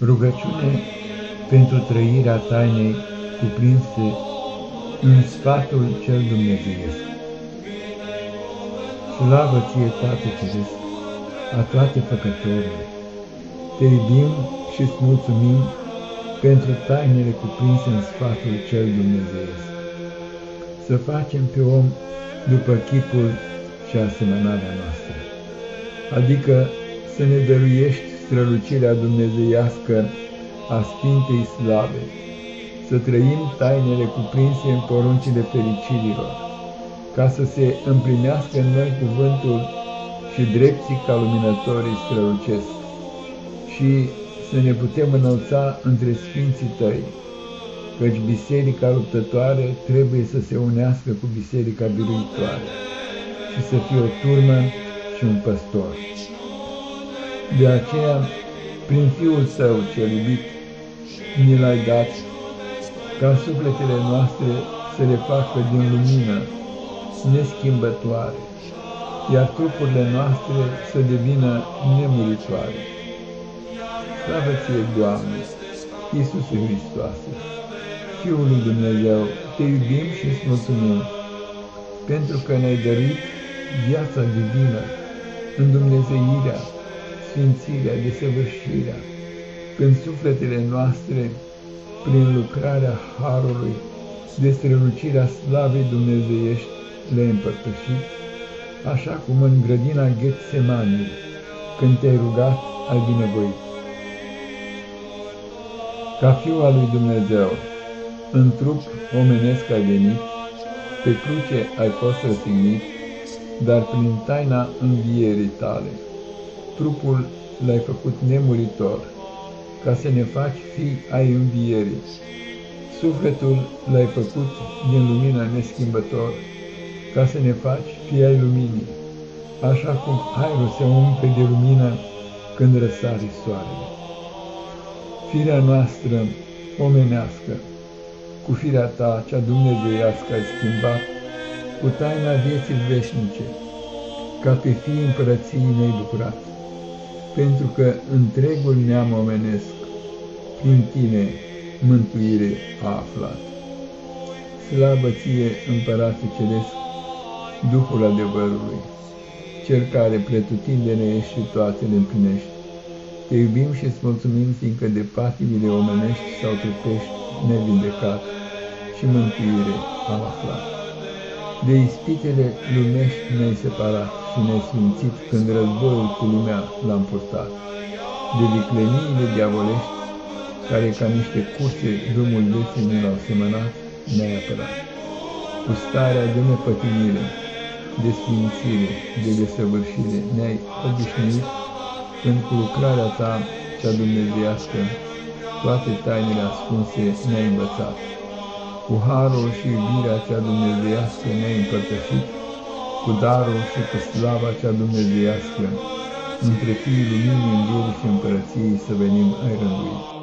Rugăciune pentru trăirea tainei cuprinse în sfatul cel dumnezeiesc. Slavă ție, Tată Ceresc, a toate făcătorile! Te iubim și îți mulțumim pentru tainele cuprinse în sfatul cel dumnezeiesc. Să facem pe om după chipul și asemănarea noastră, adică să ne dăruiești strălucirea dumnezeiască a Sfintei Slave, să trăim tainele cuprinse în poruncile fericirilor, ca să se împlinească în noi cuvântul și drepții ca luminătorii strălucesc, și să ne putem înălța între Sfinții Tăi, căci biserica luptătoare trebuie să se unească cu biserica biruitoare și să fie o turmă și un păstor. De aceea, prin Fiul Său cel iubit, ni l-ai dat, ca sufletele noastre să le facă din lumină neschimbătoare, iar trupurile noastre să devină nemuritoare. Slavă ție, Doamne, Iisuse Hristoase, Fiul lui Dumnezeu, te iubim și îți mulțumim, pentru că ne-ai dăruit viața divină în Dumnezeirea, sfințirea, desăvârșirea, când sufletele noastre, prin lucrarea Harului, de strălucirea slavei dumnezeiești, le împărtășit, așa cum în grădina Ghetsemanii, când te-ai rugat, ai binevoit. Ca Fiul al lui Dumnezeu, în trup omenesc ai venit, pe cruce ai fost răstignit, dar prin taina învierii tale trupul l-ai făcut nemuritor, ca să ne faci fii ai învierii. Sufletul l-ai făcut din lumina neschimbător, ca să ne faci fii ai luminii, așa cum aerul se umple de lumină când răsare soarele. Firea noastră omenească, cu firea ta cea dumnezeiască ai schimbat, cu taina vieții veșnice, ca pe fii împărăției ne-ai bucurat pentru că întregul neam omenesc prin tine mântuire a aflat. Slavă ție, Împărate Ceresc, Duhul adevărului, Cel care pretutindene ești și toate le împlinești. Te iubim și îți mulțumim, fiindcă de patimile omenești sau trupești nevindecat și mântuire am aflat. De ispitele lumești ne-ai separat și nesfințit când războiul cu lumea l-am purtat. De vicleniile diavolești, care ca niște curse drumul vieții ne l-au semănat, ne-ai apărat. Cu starea de nepătimire, de sfințire, de desăvârșire, ne-ai obișnuit, când cu lucrarea ta, cea dumnezeiască, toate tainele ascunse ne-ai învățat. Cu harul și iubirea cea dumnezeiască ne-ai împărtășit, cu darul și cu slava cea dumnezeiască, între fiii luminii, învierii și împărăției să venim ai rânduit.